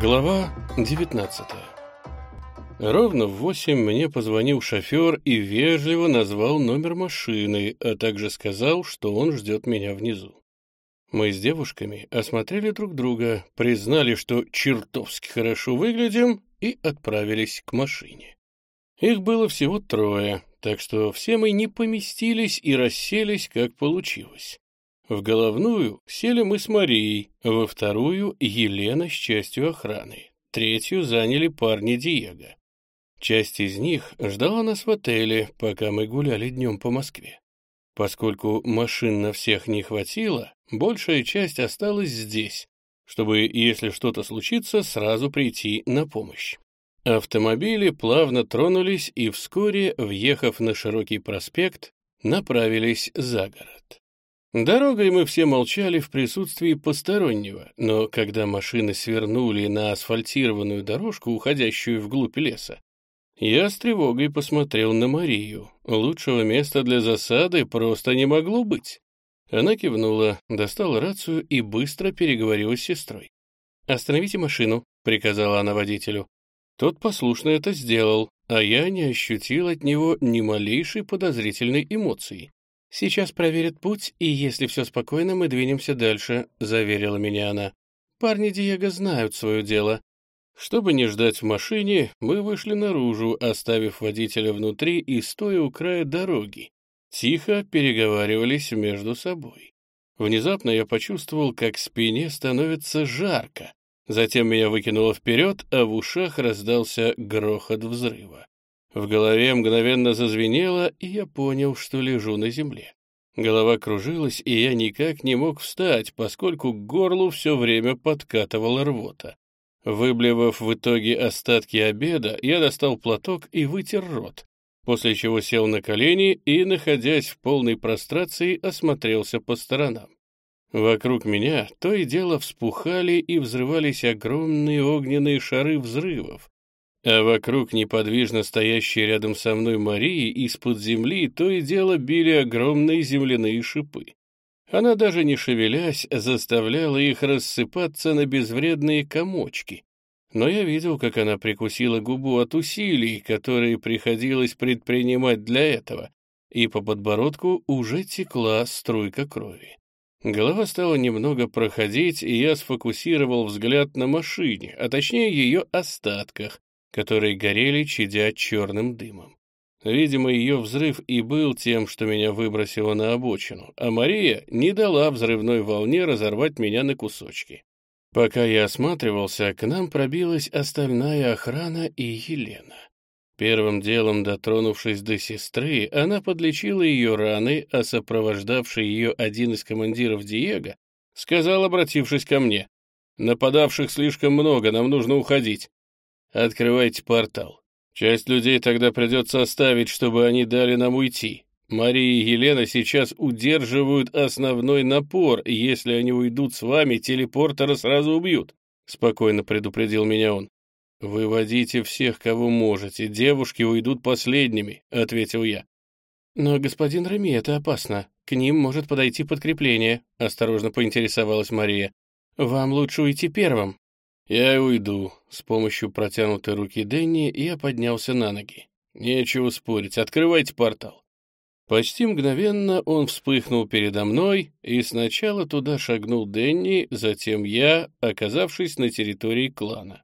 Глава 19 Ровно в восемь мне позвонил шофер и вежливо назвал номер машины, а также сказал, что он ждет меня внизу. Мы с девушками осмотрели друг друга, признали, что чертовски хорошо выглядим, и отправились к машине. Их было всего трое, так что все мы не поместились и расселись, как получилось. В головную сели мы с Марией, во вторую — Елена с частью охраны, третью заняли парни Диего. Часть из них ждала нас в отеле, пока мы гуляли днем по Москве. Поскольку машин на всех не хватило, большая часть осталась здесь, чтобы, если что-то случится, сразу прийти на помощь. Автомобили плавно тронулись и вскоре, въехав на широкий проспект, направились за город. Дорогой мы все молчали в присутствии постороннего, но когда машины свернули на асфальтированную дорожку, уходящую вглубь леса, я с тревогой посмотрел на Марию. Лучшего места для засады просто не могло быть. Она кивнула, достала рацию и быстро переговорила с сестрой. «Остановите машину», — приказала она водителю. Тот послушно это сделал, а я не ощутил от него ни малейшей подозрительной эмоции. «Сейчас проверят путь, и если все спокойно, мы двинемся дальше», — заверила меня она. «Парни Диего знают свое дело». Чтобы не ждать в машине, мы вышли наружу, оставив водителя внутри и стоя у края дороги. Тихо переговаривались между собой. Внезапно я почувствовал, как спине становится жарко, Затем меня выкинуло вперед, а в ушах раздался грохот взрыва. В голове мгновенно зазвенело, и я понял, что лежу на земле. Голова кружилась, и я никак не мог встать, поскольку к горлу все время подкатывала рвота. Выблевав в итоге остатки обеда, я достал платок и вытер рот, после чего сел на колени и, находясь в полной прострации, осмотрелся по сторонам. Вокруг меня то и дело вспухали и взрывались огромные огненные шары взрывов, а вокруг неподвижно стоящей рядом со мной Марии из-под земли то и дело били огромные земляные шипы. Она даже не шевелясь, заставляла их рассыпаться на безвредные комочки. Но я видел, как она прикусила губу от усилий, которые приходилось предпринимать для этого, и по подбородку уже текла струйка крови. Голова стала немного проходить, и я сфокусировал взгляд на машине, а точнее ее остатках, которые горели, чадя черным дымом. Видимо, ее взрыв и был тем, что меня выбросило на обочину, а Мария не дала взрывной волне разорвать меня на кусочки. Пока я осматривался, к нам пробилась остальная охрана и Елена. Первым делом, дотронувшись до сестры, она подлечила ее раны, а сопровождавший ее один из командиров Диего сказал, обратившись ко мне, «Нападавших слишком много, нам нужно уходить. Открывайте портал. Часть людей тогда придется оставить, чтобы они дали нам уйти. Мария и Елена сейчас удерживают основной напор, если они уйдут с вами, телепортера сразу убьют», — спокойно предупредил меня он. «Выводите всех, кого можете, девушки уйдут последними», — ответил я. «Но, господин Рами, это опасно. К ним может подойти подкрепление», — осторожно поинтересовалась Мария. «Вам лучше уйти первым». «Я уйду». С помощью протянутой руки Дэнни я поднялся на ноги. «Нечего спорить, открывайте портал». Почти мгновенно он вспыхнул передо мной, и сначала туда шагнул Дэнни, затем я, оказавшись на территории клана.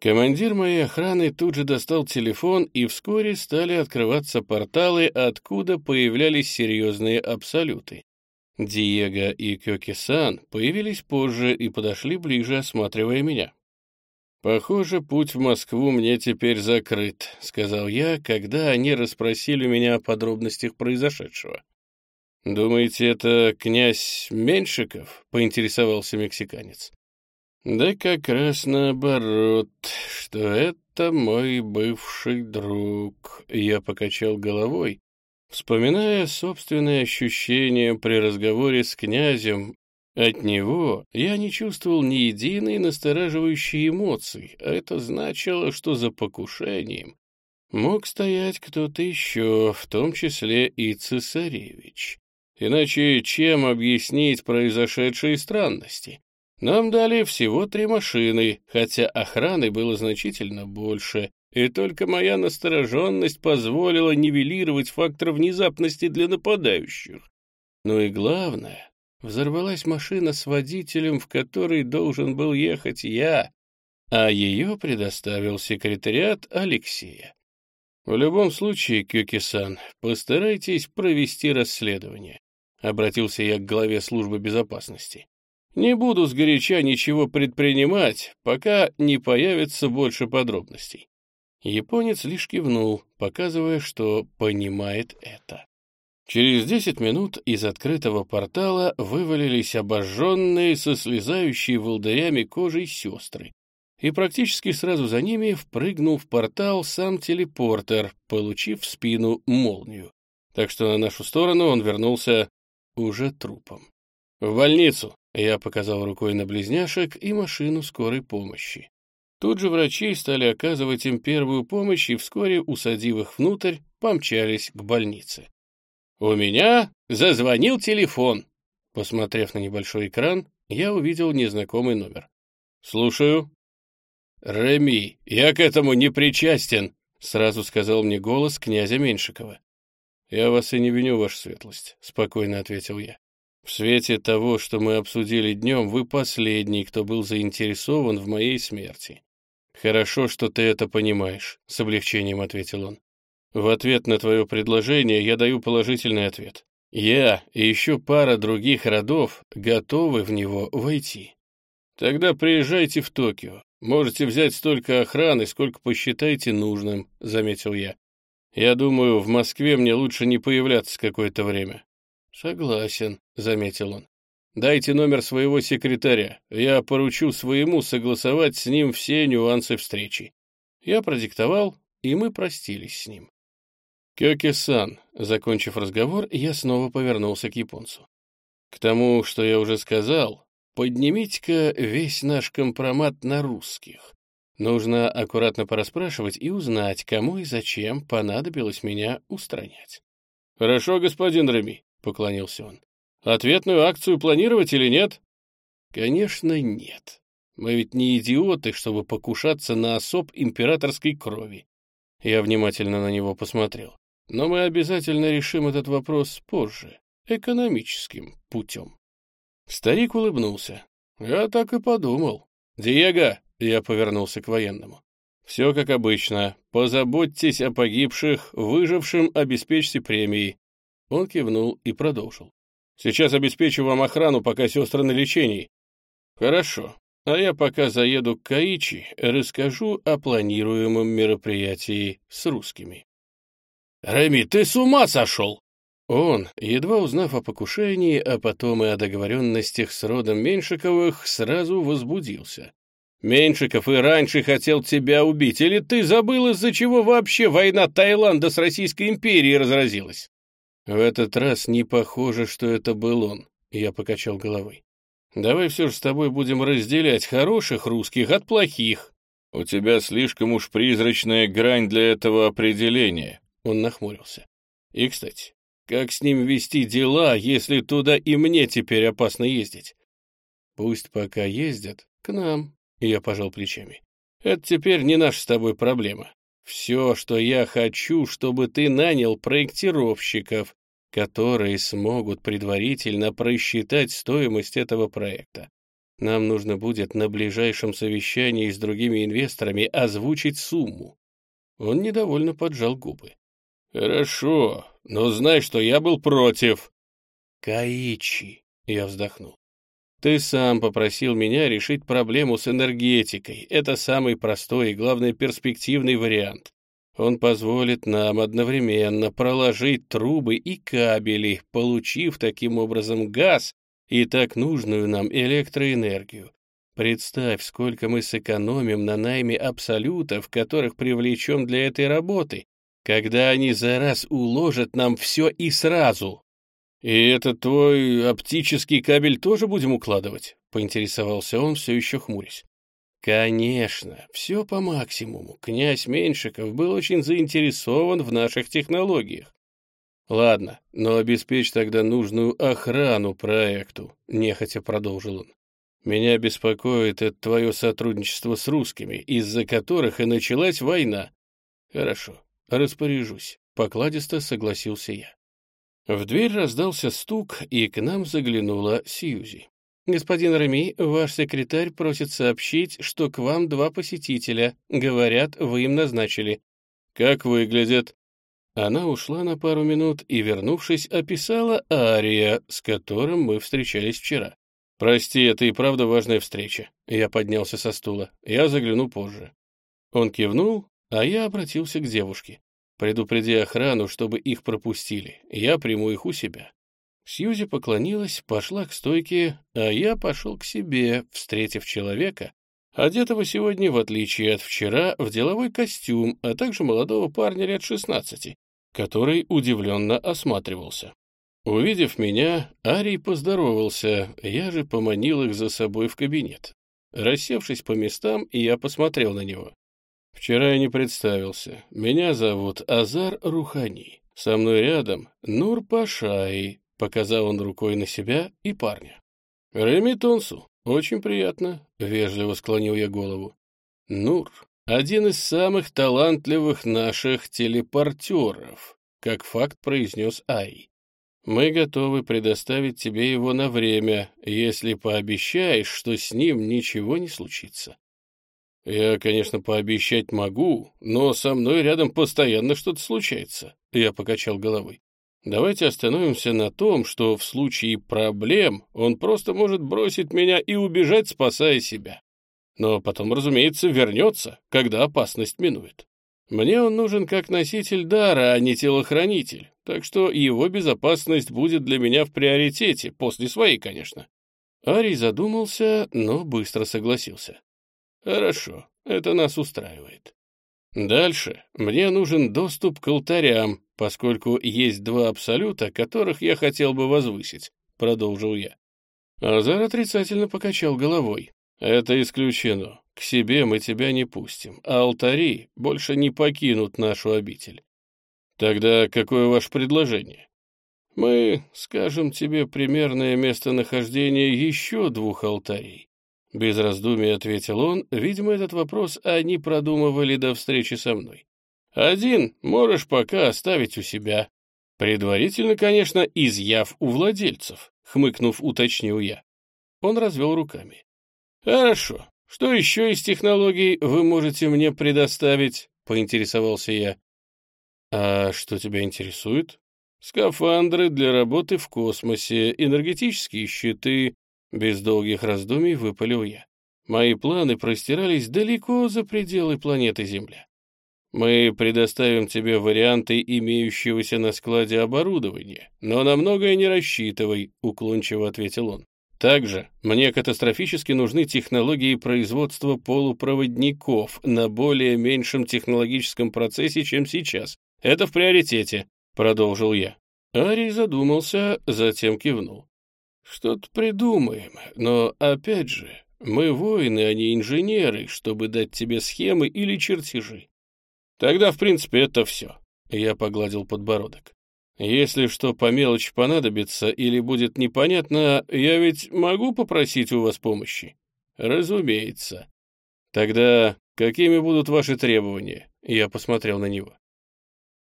Командир моей охраны тут же достал телефон, и вскоре стали открываться порталы, откуда появлялись серьезные абсолюты. Диего и Кёки-сан появились позже и подошли ближе, осматривая меня. «Похоже, путь в Москву мне теперь закрыт», — сказал я, когда они расспросили меня о подробностях произошедшего. «Думаете, это князь Меньшиков?» — поинтересовался мексиканец. Да как раз наоборот, что это мой бывший друг. Я покачал головой, вспоминая собственные ощущения при разговоре с князем. От него я не чувствовал ни единой настораживающей эмоции, а это значило, что за покушением мог стоять кто-то еще, в том числе и цесаревич. Иначе чем объяснить произошедшие странности? Нам дали всего три машины, хотя охраны было значительно больше, и только моя настороженность позволила нивелировать фактор внезапности для нападающих. Ну и главное, взорвалась машина с водителем, в которой должен был ехать я, а ее предоставил секретариат Алексея. В любом случае, Кюки-сан, постарайтесь провести расследование. Обратился я к главе службы безопасности. Не буду сгоряча ничего предпринимать, пока не появится больше подробностей. Японец лишь кивнул, показывая, что понимает это. Через десять минут из открытого портала вывалились обожженные со слезающей волдырями кожей сестры, и практически сразу за ними впрыгнул в портал сам телепортер, получив в спину молнию. Так что на нашу сторону он вернулся уже трупом. «В больницу!» — я показал рукой на близняшек и машину скорой помощи. Тут же врачи стали оказывать им первую помощь и вскоре, усадив их внутрь, помчались к больнице. «У меня зазвонил телефон». Посмотрев на небольшой экран, я увидел незнакомый номер. «Слушаю». «Реми, я к этому не причастен», — сразу сказал мне голос князя Меньшикова. «Я вас и не виню, ваша светлость», — спокойно ответил я. «В свете того, что мы обсудили днем, вы последний, кто был заинтересован в моей смерти». «Хорошо, что ты это понимаешь», — с облегчением ответил он. В ответ на твое предложение я даю положительный ответ. Я и еще пара других родов готовы в него войти. Тогда приезжайте в Токио. Можете взять столько охраны, сколько посчитаете нужным, — заметил я. Я думаю, в Москве мне лучше не появляться какое-то время. Согласен, — заметил он. Дайте номер своего секретаря. Я поручу своему согласовать с ним все нюансы встречи. Я продиктовал, и мы простились с ним. «Кёки-сан», закончив разговор, я снова повернулся к японцу. «К тому, что я уже сказал, поднимите-ка весь наш компромат на русских. Нужно аккуратно пораспрашивать и узнать, кому и зачем понадобилось меня устранять». «Хорошо, господин Реми», — поклонился он. «Ответную акцию планировать или нет?» «Конечно, нет. Мы ведь не идиоты, чтобы покушаться на особ императорской крови». Я внимательно на него посмотрел. Но мы обязательно решим этот вопрос позже, экономическим путем. Старик улыбнулся. Я так и подумал. «Диего!» — я повернулся к военному. «Все как обычно. Позаботьтесь о погибших, выжившим обеспечьте премии». Он кивнул и продолжил. «Сейчас обеспечу вам охрану, пока сестры на лечении». «Хорошо. А я пока заеду к Каичи, расскажу о планируемом мероприятии с русскими». «Реми, ты с ума сошел!» Он, едва узнав о покушении, а потом и о договоренностях с родом Меньшиковых, сразу возбудился. «Меньшиков и раньше хотел тебя убить, или ты забыл, из-за чего вообще война Таиланда с Российской империей разразилась?» «В этот раз не похоже, что это был он», — я покачал головой. «Давай все же с тобой будем разделять хороших русских от плохих». «У тебя слишком уж призрачная грань для этого определения», он нахмурился. И, кстати, как с ним вести дела, если туда и мне теперь опасно ездить? Пусть пока ездят к нам, я пожал плечами. Это теперь не наша с тобой проблема. Все, что я хочу, чтобы ты нанял проектировщиков, которые смогут предварительно просчитать стоимость этого проекта. Нам нужно будет на ближайшем совещании с другими инвесторами озвучить сумму. Он недовольно поджал губы. «Хорошо, но знай, что я был против». «Каичи», — я вздохнул. «Ты сам попросил меня решить проблему с энергетикой. Это самый простой и, главное, перспективный вариант. Он позволит нам одновременно проложить трубы и кабели, получив таким образом газ и так нужную нам электроэнергию. Представь, сколько мы сэкономим на найме абсолютов, которых привлечем для этой работы, когда они за раз уложат нам все и сразу. И этот твой оптический кабель тоже будем укладывать? Поинтересовался он, все еще хмурясь. Конечно, все по максимуму. Князь Меньшиков был очень заинтересован в наших технологиях. Ладно, но обеспечь тогда нужную охрану проекту, нехотя продолжил он. Меня беспокоит это твое сотрудничество с русскими, из-за которых и началась война. Хорошо, распоряжусь, покладисто согласился я. В дверь раздался стук, и к нам заглянула Сьюзи. «Господин Реми, ваш секретарь просит сообщить, что к вам два посетителя. Говорят, вы им назначили». «Как выглядят?» Она ушла на пару минут и, вернувшись, описала Ария, с которым мы встречались вчера. «Прости, это и правда важная встреча». Я поднялся со стула. Я загляну позже. Он кивнул, а я обратился к девушке. «Предупреди охрану, чтобы их пропустили. Я приму их у себя». Сьюзи поклонилась, пошла к стойке, а я пошел к себе, встретив человека, одетого сегодня, в отличие от вчера, в деловой костюм, а также молодого парня лет шестнадцати, который удивленно осматривался. Увидев меня, Арий поздоровался, я же поманил их за собой в кабинет. Рассевшись по местам, я посмотрел на него. Вчера я не представился. Меня зовут Азар Рухани. Со мной рядом Нур Пашай, показал он рукой на себя и парня. Реми Тонсу, очень приятно, вежливо склонил я голову. Нур, один из самых талантливых наших телепортеров, как факт произнес Ай. Мы готовы предоставить тебе его на время, если пообещаешь, что с ним ничего не случится. Я, конечно, пообещать могу, но со мной рядом постоянно что-то случается. Я покачал головой. Давайте остановимся на том, что в случае проблем он просто может бросить меня и убежать, спасая себя но потом, разумеется, вернется, когда опасность минует. Мне он нужен как носитель дара, а не телохранитель, так что его безопасность будет для меня в приоритете, после своей, конечно». Арий задумался, но быстро согласился. «Хорошо, это нас устраивает. Дальше мне нужен доступ к алтарям, поскольку есть два абсолюта, которых я хотел бы возвысить», — продолжил я. Азар отрицательно покачал головой. «Это исключено. К себе мы тебя не пустим, а алтари больше не покинут нашу обитель. Тогда какое ваше предложение? Мы скажем тебе примерное местонахождение еще двух алтарей. Без раздумий ответил он, видимо, этот вопрос они продумывали до встречи со мной. Один можешь пока оставить у себя. Предварительно, конечно, изъяв у владельцев, хмыкнув, уточнил я. Он развел руками. «Хорошо. Что еще из технологий вы можете мне предоставить?» — поинтересовался я. «А что тебя интересует?» «Скафандры для работы в космосе, энергетические щиты». Без долгих раздумий выпалил я. Мои планы простирались далеко за пределы планеты Земля. Мы предоставим тебе варианты имеющегося на складе оборудования, но на многое не рассчитывай, уклончиво ответил он. Также мне катастрофически нужны технологии производства полупроводников на более меньшем технологическом процессе, чем сейчас. Это в приоритете, продолжил я. Арий задумался, затем кивнул. Что-то придумаем, но опять же, мы воины, а не инженеры, чтобы дать тебе схемы или чертежи. Тогда, в принципе, это все. Я погладил подбородок. Если что по мелочи понадобится или будет непонятно, я ведь могу попросить у вас помощи? Разумеется. Тогда какими будут ваши требования? Я посмотрел на него.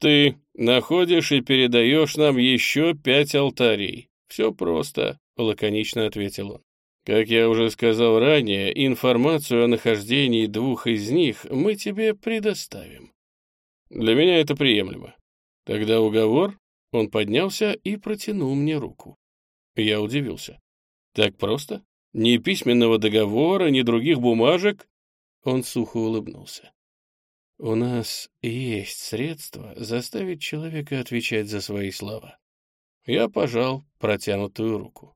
Ты находишь и передаешь нам еще пять алтарей. Все просто, лаконично ответил он. Как я уже сказал ранее, информацию о нахождении двух из них мы тебе предоставим. Для меня это приемлемо. Тогда уговор? Он поднялся и протянул мне руку. Я удивился. Так просто? Ни письменного договора, ни других бумажек? Он сухо улыбнулся. У нас есть средства заставить человека отвечать за свои слова. Я пожал протянутую руку.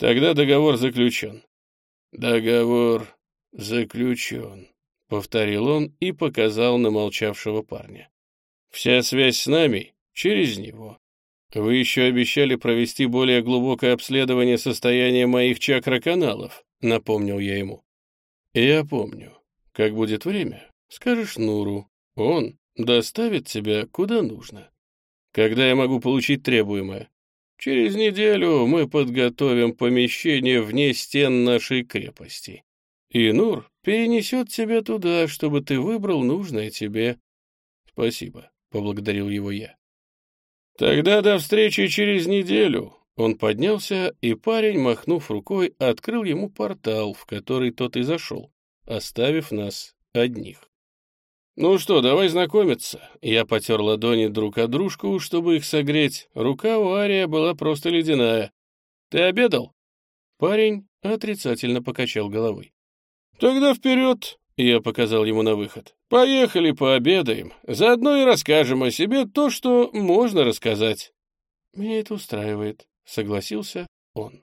Тогда договор заключен. Договор заключен, повторил он и показал на молчавшего парня. Вся связь с нами через него. Вы еще обещали провести более глубокое обследование состояния моих чакроканалов, напомнил я ему. Я помню. Как будет время, скажешь Нуру. Он доставит тебя куда нужно. Когда я могу получить требуемое? Через неделю мы подготовим помещение вне стен нашей крепости. И Нур перенесет тебя туда, чтобы ты выбрал нужное тебе. Спасибо, — поблагодарил его я. Тогда до встречи через неделю. Он поднялся, и парень, махнув рукой, открыл ему портал, в который тот и зашел, оставив нас одних. «Ну что, давай знакомиться». Я потер ладони друг о дружку, чтобы их согреть. Рука у Ария была просто ледяная. «Ты обедал?» Парень отрицательно покачал головой. «Тогда вперед!» — я показал ему на выход. «Поехали пообедаем. Заодно и расскажем о себе то, что можно рассказать». «Меня это устраивает», — согласился он.